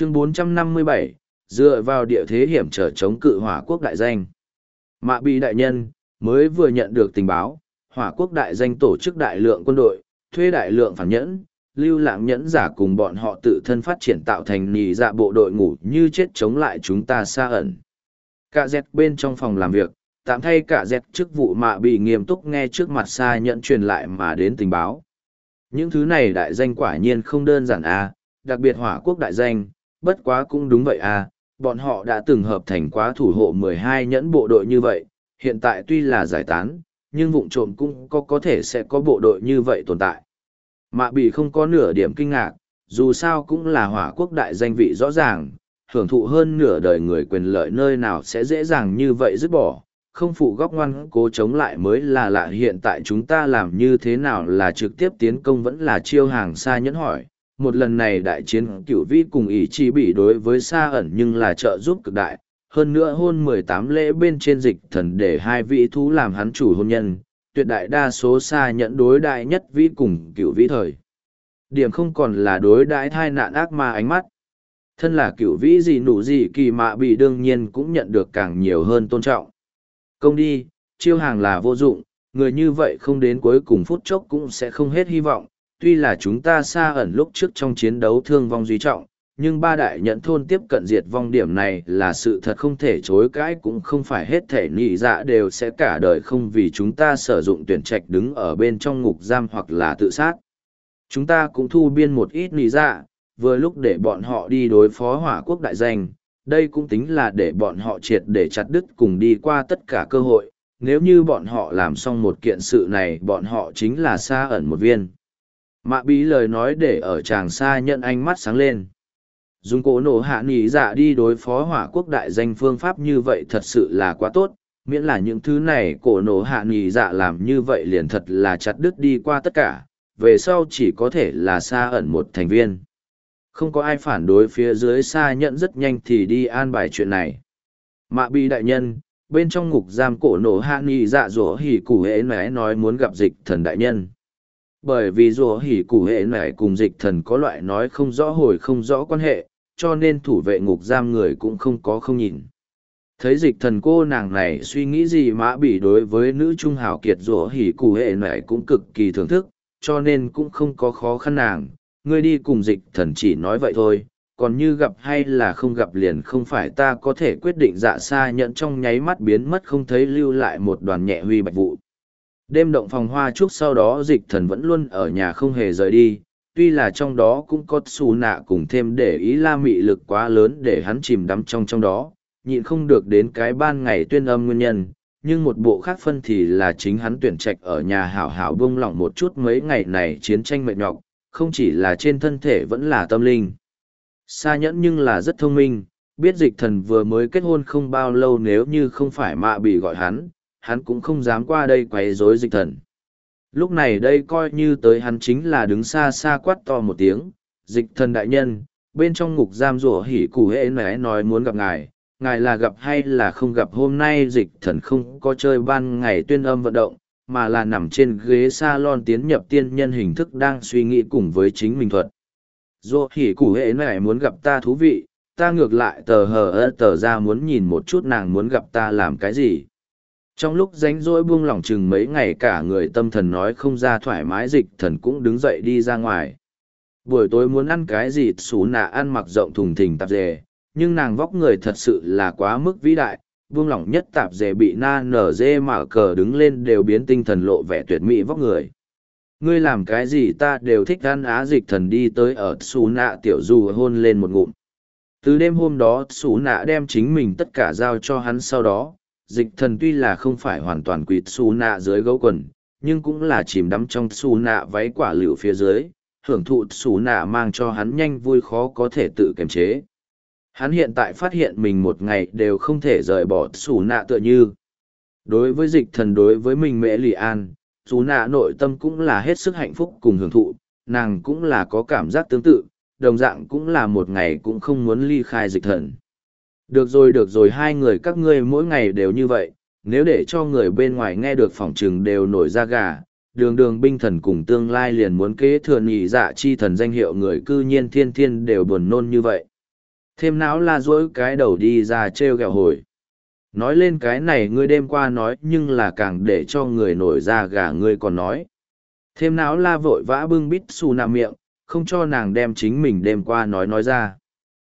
chương 457, dựa vào địa thế hiểm trở chống cự hỏa quốc đại danh. Mạ bị đại nhân, mới vừa nhận được tình báo, hỏa quốc đại danh tổ chức đại lượng quân đội, thuê đại lượng phản nhẫn, lưu lãng nhẫn giả cùng bọn họ tự thân phát triển tạo thành nì dạ bộ đội ngủ như chết chống lại chúng ta xa ẩn. Cả dẹt bên trong phòng làm việc, tạm thay cả dẹt chức vụ mạ bị nghiêm túc nghe trước mặt xa nhận truyền lại mà đến tình báo. Những thứ này đại danh quả nhiên không đơn giản a à, đặc biệt hỏa quốc đại danh, bất quá cũng đúng vậy à, bọn họ đã từng hợp thành quá thủ hộ mười hai nhẫn bộ đội như vậy, hiện tại tuy là giải tán, nhưng vụng trộm cũng có có thể sẽ có bộ đội như vậy tồn tại. Mạ bị không có nửa điểm kinh ngạc, dù sao cũng là hỏa quốc đại danh vị rõ ràng, hưởng thụ hơn nửa đời người quyền lợi nơi nào sẽ dễ dàng như vậy dứt bỏ, không phụ góc ngoan cố chống lại mới là lạ hiện tại chúng ta làm như thế nào là trực tiếp tiến công vẫn là chiêu hàng xa nhẫn hỏi. Một lần này đại chiến cửu vi cùng ý chi bị đối với xa ẩn nhưng là trợ giúp cực đại, hơn nữa hôn mười tám lễ bên trên dịch thần để hai vị thú làm hắn chủ hôn nhân, tuyệt đại đa số xa nhận đối đại nhất vĩ cùng cửu vĩ thời. Điểm không còn là đối đãi thai nạn ác ma ánh mắt. Thân là cựu vĩ gì nụ gì kỳ mạ bị đương nhiên cũng nhận được càng nhiều hơn tôn trọng. Công đi, chiêu hàng là vô dụng, người như vậy không đến cuối cùng phút chốc cũng sẽ không hết hy vọng. Tuy là chúng ta xa ẩn lúc trước trong chiến đấu thương vong duy trọng, nhưng ba đại nhận thôn tiếp cận diệt vong điểm này là sự thật không thể chối cãi cũng không phải hết thể nhị dạ đều sẽ cả đời không vì chúng ta sử dụng tuyển trạch đứng ở bên trong ngục giam hoặc là tự sát. Chúng ta cũng thu biên một ít nhị dạ, vừa lúc để bọn họ đi đối phó hỏa quốc đại danh, đây cũng tính là để bọn họ triệt để chặt đứt cùng đi qua tất cả cơ hội, nếu như bọn họ làm xong một kiện sự này bọn họ chính là xa ẩn một viên. Mạ bí lời nói để ở chàng xa nhận ánh mắt sáng lên. Dùng cổ nổ hạ nghỉ dạ đi đối phó hỏa quốc đại danh phương pháp như vậy thật sự là quá tốt, miễn là những thứ này cổ nổ hạ nghỉ dạ làm như vậy liền thật là chặt đứt đi qua tất cả, về sau chỉ có thể là xa ẩn một thành viên. Không có ai phản đối phía dưới xa nhận rất nhanh thì đi an bài chuyện này. Mạ bi đại nhân, bên trong ngục giam cổ nổ hạ nghỉ dạ rủa hỉ củ hễ mẽ nói muốn gặp dịch thần đại nhân bởi vì rủa hỉ củ hệ này cùng dịch thần có loại nói không rõ hồi không rõ quan hệ cho nên thủ vệ ngục giam người cũng không có không nhìn. Thấy dịch thần cô nàng này suy nghĩ gì mã bị đối với nữ trung hào kiệt rủa hỉ cụ hệ này cũng cực kỳ thưởng thức, cho nên cũng không có khó khăn nàng. Ngươi đi cùng dịch thần chỉ nói vậy thôi, còn như gặp hay là không gặp liền không phải ta có thể quyết định dạ xa nhận trong nháy mắt biến mất không thấy lưu lại một đoàn nhẹ huy bạch vụ. Đêm động phòng hoa chúc sau đó dịch thần vẫn luôn ở nhà không hề rời đi, tuy là trong đó cũng có xù nạ cùng thêm để ý la mị lực quá lớn để hắn chìm đắm trong trong đó, nhịn không được đến cái ban ngày tuyên âm nguyên nhân, nhưng một bộ khác phân thì là chính hắn tuyển trạch ở nhà hảo hảo buông lỏng một chút mấy ngày này chiến tranh mệt nhọc, không chỉ là trên thân thể vẫn là tâm linh. Xa nhẫn nhưng là rất thông minh, biết dịch thần vừa mới kết hôn không bao lâu nếu như không phải mạ bị gọi hắn, hắn cũng không dám qua đây quấy rối dịch thần. Lúc này đây coi như tới hắn chính là đứng xa xa quát to một tiếng, dịch thần đại nhân, bên trong ngục giam rủa hỉ củ hệ nẻ nói muốn gặp ngài, ngài là gặp hay là không gặp hôm nay dịch thần không có chơi ban ngày tuyên âm vận động, mà là nằm trên ghế salon tiến nhập tiên nhân hình thức đang suy nghĩ cùng với chính mình thuật. Rủa hỉ củ hệ nẻ muốn gặp ta thú vị, ta ngược lại tờ hờ ơ tờ ra muốn nhìn một chút nàng muốn gặp ta làm cái gì trong lúc ránh rỗi buông lỏng chừng mấy ngày cả người tâm thần nói không ra thoải mái, dịch thần cũng đứng dậy đi ra ngoài. Buổi tối muốn ăn cái gì xú nạ ăn mặc rộng thùng thình tạp dề. Nhưng nàng vóc người thật sự là quá mức vĩ đại, buông lỏng nhất tạp dề bị na nở dê mở cờ đứng lên đều biến tinh thần lộ vẻ tuyệt mỹ vóc người. Ngươi làm cái gì ta đều thích ăn á, dịch thần đi tới ở xù nạ tiểu du hôn lên một ngụm. Từ đêm hôm đó, xù nạ đem chính mình tất cả giao cho hắn sau đó dịch thần tuy là không phải hoàn toàn quỵt xù nạ dưới gấu quần, nhưng cũng là chìm đắm trong xù nạ váy quả liệu phía dưới, hưởng thụ xù nạ mang cho hắn nhanh vui khó có thể tự kiềm chế. Hắn hiện tại phát hiện mình một ngày đều không thể rời bỏ xù nạ tựa như. Đối với dịch thần đối với mình mễ lì an, xù nạ nội tâm cũng là hết sức hạnh phúc cùng hưởng thụ, nàng cũng là có cảm giác tương tự, đồng dạng cũng là một ngày cũng không muốn ly khai dịch thần được rồi được rồi hai người các ngươi mỗi ngày đều như vậy, nếu để cho người bên ngoài nghe được phỏng trừng đều nổi ra gà, đường đường binh thần cùng tương lai liền muốn kế thừa nhị dạ chi thần danh hiệu người cư nhiên thiên thiên đều buồn nôn như vậy. Thêm não la dỗi cái đầu đi ra treo ghẹo hồi. Nói lên cái này ngươi đêm qua nói nhưng là càng để cho người nổi ra gà ngươi còn nói. Thêm não la vội vã bưng bít xù nạ miệng, không cho nàng đem chính mình đêm qua nói nói ra.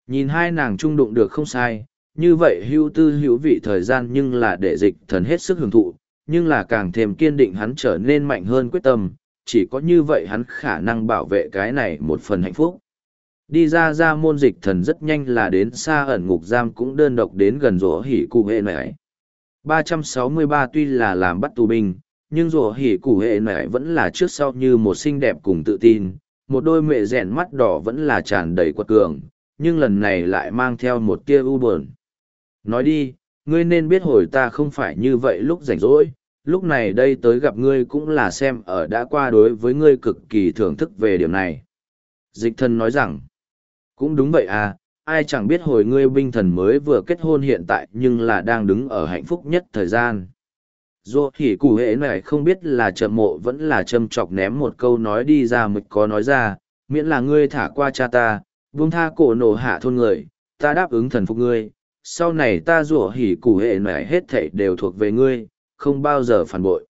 Nhìn hai nàng trung đụng được không sai, như vậy hữu tư hữu vị thời gian nhưng là để dịch thần hết sức hưởng thụ, nhưng là càng thêm kiên định hắn trở nên mạnh hơn quyết tâm, chỉ có như vậy hắn khả năng bảo vệ cái này một phần hạnh phúc. Đi ra ra môn dịch thần rất nhanh là đến xa ẩn ngục giam cũng đơn độc đến gần rổ hỉ cụ hệ mươi 363 tuy là làm bắt tù binh, nhưng rổ hỉ cụ hệ nải vẫn là trước sau như một xinh đẹp cùng tự tin, một đôi mẹ rèn mắt đỏ vẫn là tràn đầy quật cường, nhưng lần này lại mang theo một tia u buồn. Nói đi, ngươi nên biết hồi ta không phải như vậy lúc rảnh rỗi, lúc này đây tới gặp ngươi cũng là xem ở đã qua đối với ngươi cực kỳ thưởng thức về điểm này. Dịch thần nói rằng, cũng đúng vậy à, ai chẳng biết hồi ngươi binh thần mới vừa kết hôn hiện tại nhưng là đang đứng ở hạnh phúc nhất thời gian. Dù thì cụ hệ này không biết là chậm mộ vẫn là châm chọc ném một câu nói đi ra mực có nói ra, miễn là ngươi thả qua cha ta, Vương tha cổ nổ hạ thôn người, ta đáp ứng thần phục ngươi, sau này ta rủa hỉ củ hệ này hết thảy đều thuộc về ngươi, không bao giờ phản bội.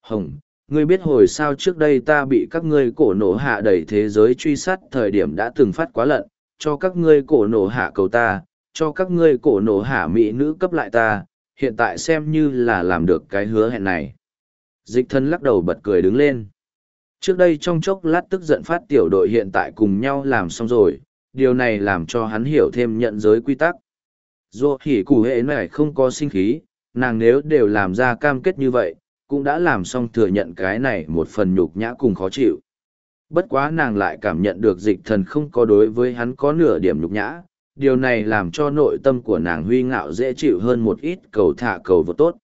Hồng, ngươi biết hồi sao trước đây ta bị các ngươi cổ nổ hạ đầy thế giới truy sát thời điểm đã từng phát quá lận, cho các ngươi cổ nổ hạ cầu ta, cho các ngươi cổ nổ hạ mỹ nữ cấp lại ta, hiện tại xem như là làm được cái hứa hẹn này. Dịch thân lắc đầu bật cười đứng lên. Trước đây trong chốc lát tức giận phát tiểu đội hiện tại cùng nhau làm xong rồi, điều này làm cho hắn hiểu thêm nhận giới quy tắc. Dù hỉ củ hệ này không có sinh khí, nàng nếu đều làm ra cam kết như vậy, cũng đã làm xong thừa nhận cái này một phần nhục nhã cùng khó chịu. Bất quá nàng lại cảm nhận được dịch thần không có đối với hắn có nửa điểm nhục nhã, điều này làm cho nội tâm của nàng huy ngạo dễ chịu hơn một ít cầu thả cầu vô tốt.